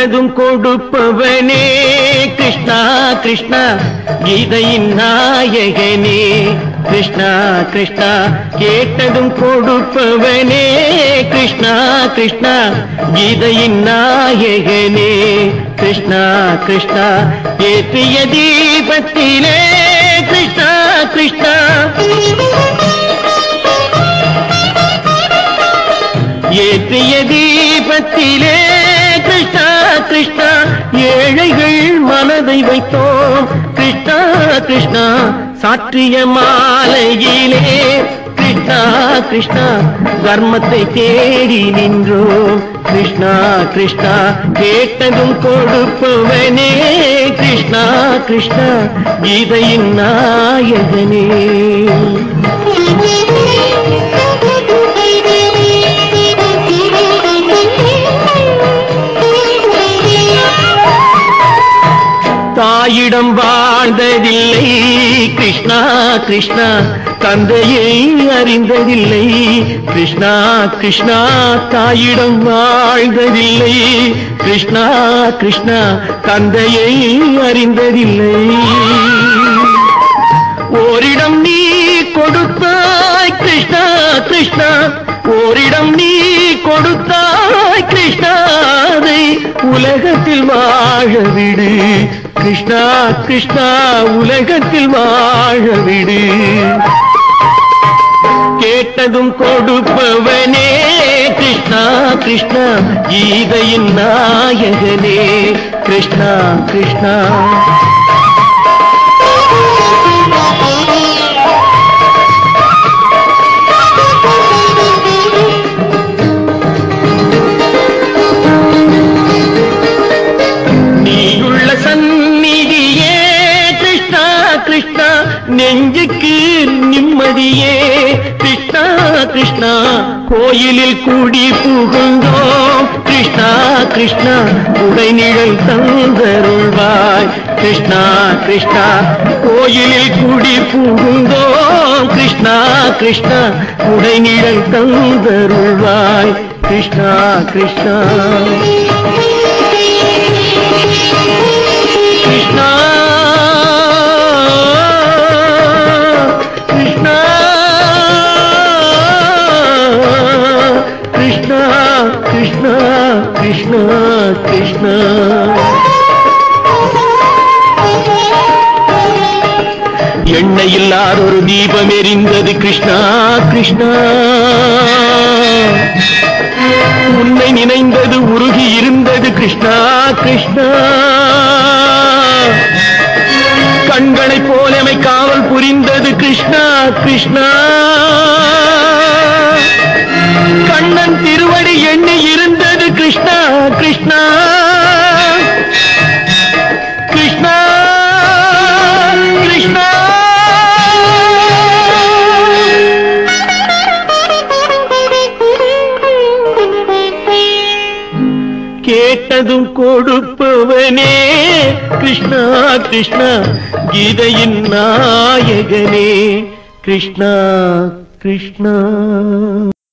கொடுத்ததும் கொடுப்பவனே. கிருஷ்ணா கிருஷ்ணா கீதையின் நாயகனே. கிருஷ்ணா கிருஷ்ணா கேட்டதும் கொடுப்பவனே. கிருஷ்ணா கிருஷ்ணா கீதையின் நாயகனே. கிருஷ்ணா கிருஷ்ணா ஏற்றிய தீபத்திலே. கிருஷ்ணா கிருஷ்ணா. ஏற்றிய தீபத்திலே. கிருஷ்ணா ஏழைகள் மனதை வைத்தோம். கிருஷ்ணா கிருஷ்ணா சாற்றிய மாலையிலே. கிருஷ்ணா கிருஷ்ணா தர்மத்தை தேடி நின்றோம். கிருஷ்ணா கிருஷ்ணா கேட்டதும் கொடுப்பவனே. கிருஷ்ணா கிருஷ்ணா கீதையின் நாயகனே. தாயிடம் வாழ்ந்ததில்லை. கிருஷ்ணா கிருஷ்ணா தந்தையை அறிந்ததில்லை. கிருஷ்ணா கிருஷ்ணா தாயிடம் வாழ்ந்ததில்லை. கிருஷ்ணா கிருஷ்ணா தந்தையை அறிந்ததில்லை. ஓரிடம் நீ கொடுத்தாய் கிருஷ்ணா கிருஷ்ணா. ஓரிடம் நீ கொடுத்தாய் உலகத்தில் வாழ விடு கிருஷ்ணா கிருஷ்ணா உலகத்தில் வாழ விடு கேட்டதும் கொடுப்பவனே கிருஷ்ணா கிருஷ்ணா கீதையின் நாயகனே. கிருஷ்ணா கிருஷ்ணா. நெஞ்சுக்கு நிம்மதியே. கிருஷ்ணா கிருஷ்ணா கோயிலில் கூடி புகுந்தோம். கிருஷ்ணா கிருஷ்ணா உடைநிழல் தந்தருள்வாய். கிருஷ்ணா கிருஷ்ணா கோயிலில் கூடி புகுந்தோம். கிருஷ்ணா கிருஷ்ணா உடைநிழல் தந்தருள்வாய். கிருஷ்ணா கிருஷ்ணா. கிருஷ்ணா கிருஷ்ணா கிருஷ்ணா. எண்ணெய் இல்லாத ஒரு தீபம் எரிந்தது கிருஷ்ணா கிருஷ்ணா. உன்னை நினைந்தது உருகி இருந்தது கிருஷ்ணா கிருஷ்ணா. கண்களைப் போலமை காவல் புரிந்தது கிருஷ்ணா கிருஷ்ணா. கண்ணன் திரு கேட்டதும் கொடுப்பவனே. கிருஷ்ணா கிருஷ்ணா கீதையின் நாயகனே. கிருஷ்ணா கிருஷ்ணா.